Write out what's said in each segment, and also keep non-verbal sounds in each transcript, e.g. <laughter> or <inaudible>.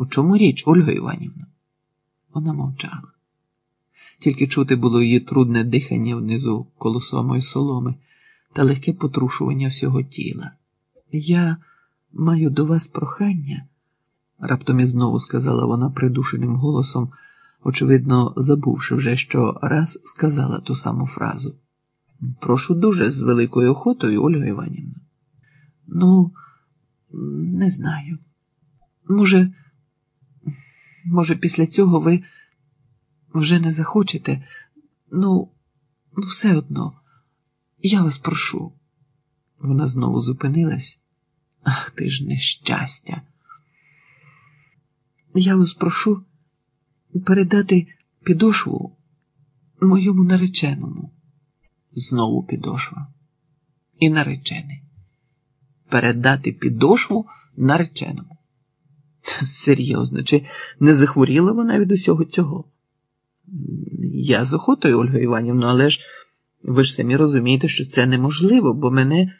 У чому річ, Ольга Іванівна? Вона мовчала. Тільки чути було її трудне дихання внизу коло самої соломи та легке потрушування всього тіла. Я маю до вас прохання, раптом і знову сказала вона придушеним голосом, очевидно, забувши вже, що раз сказала ту саму фразу. Прошу дуже з великою охотою, Ольга Іванівна. Ну, не знаю. Може, може, після цього ви вже не захочете. Ну, ну, все одно, я вас прошу. Вона знову зупинилась. Ах ти ж нещастя. Я вас прошу передати підошву моєму нареченому. Знову підошва. І наречений. Передати підошву нареченому. <laughs> Серйозно, чи не захворіла вона від усього цього? Я з охотою, Ольга Іванівна, але ж ви ж самі розумієте, що це неможливо, бо мене.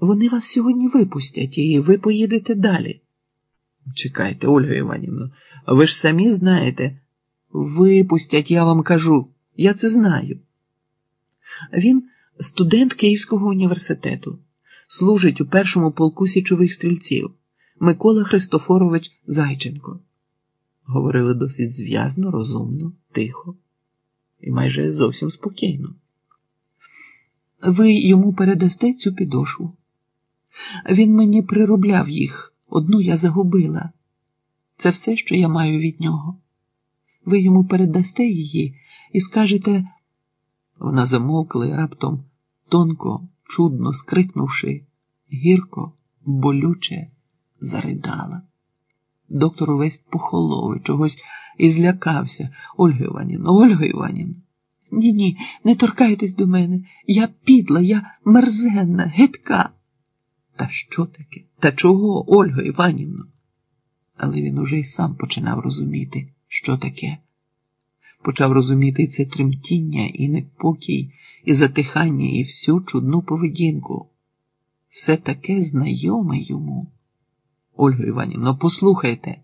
Вони вас сьогодні випустять, і ви поїдете далі. Чекайте, Ольга Іванівна, ви ж самі знаєте. Випустять, я вам кажу, я це знаю. Він студент Київського університету, служить у першому полку січових стрільців Микола Христофорович Зайченко. Говорили досить зв'язно, розумно, тихо і майже зовсім спокійно. Ви йому передасте цю підошву. Він мені приробляв їх, одну я загубила. Це все, що я маю від нього. Ви йому передасте її і скажете. Вона замовкла і раптом, тонко, чудно скрикнувши, гірко, болюче, заридала. Доктор увесь похолов чогось і злякався. Ольга Іванівна, Ольга Іванівна. Ні, ні, не торкайтесь до мене. Я підла, я мерзенна, гидка. Та що таке? Та чого, Ольга Іванівна? Але він уже й сам починав розуміти, що таке. Почав розуміти це тремтіння, і непокій, і затихання, і всю чудну поведінку. Все таке знайоме йому. Ольга Іванівна, послухайте.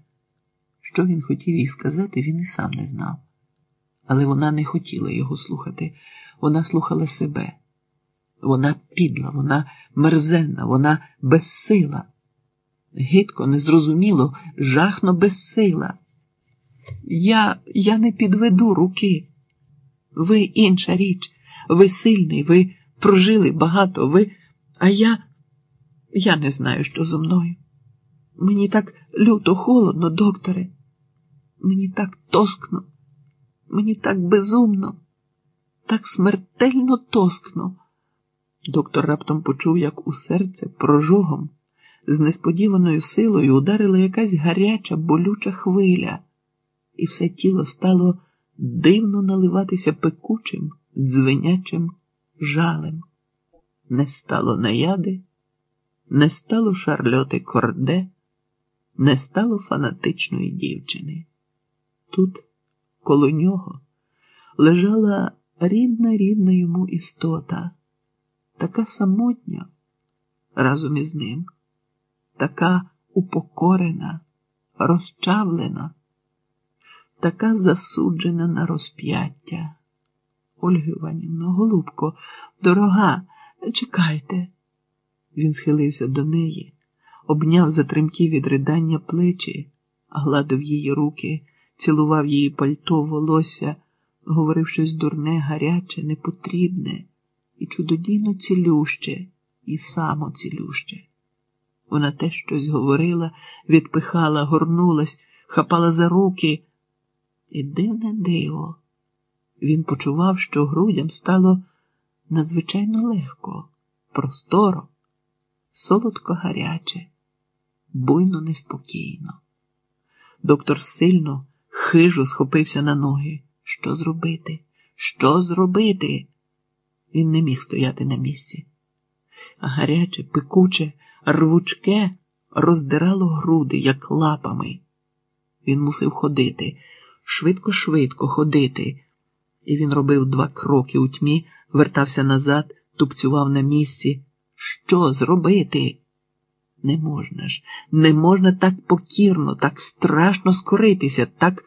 Що він хотів їй сказати, він і сам не знав. Але вона не хотіла його слухати. Вона слухала себе. Вона підла, вона мерзенна, вона безсила. Гидко, незрозуміло, жахно безсила. Я я не підведу руки. Ви інша річ, ви сильний, ви прожили багато, ви, а я, я не знаю, що зо мною. Мені так люто холодно, докторе. Мені так тоскно, мені так безумно, так смертельно тоскно. Доктор раптом почув, як у серце прожогом з несподіваною силою ударила якась гаряча, болюча хвиля, і все тіло стало дивно наливатися пекучим, дзвенячим жалем. Не стало наяди, не стало шарльоти корде, не стало фанатичної дівчини. Тут, коло нього, лежала рідна рідна йому істота, така самотня разом із ним, така упокорена, розчавлена, така засуджена на розп'яття. Ольга Іванівна, голубко, дорога, чекайте. Він схилився до неї, обняв затремті від ридання плечі, гладив її руки цілував її пальто, волосся, говорив щось дурне, гаряче, непотрібне і чудодійно цілюще, і самоцілюще. Вона теж щось говорила, відпихала, горнулась, хапала за руки. І дивне диво. Він почував, що грудям стало надзвичайно легко, просторо, солодко гаряче, буйно неспокійно. Доктор сильно хижо схопився на ноги. Що зробити? Що зробити? Він не міг стояти на місці. Гаряче, пекуче, рвучке роздирало груди, як лапами. Він мусив ходити, швидко-швидко ходити. І він робив два кроки у тьмі, вертався назад, тупцював на місці. Що зробити? Не можна ж, не можна так покірно, так страшно скоритися, так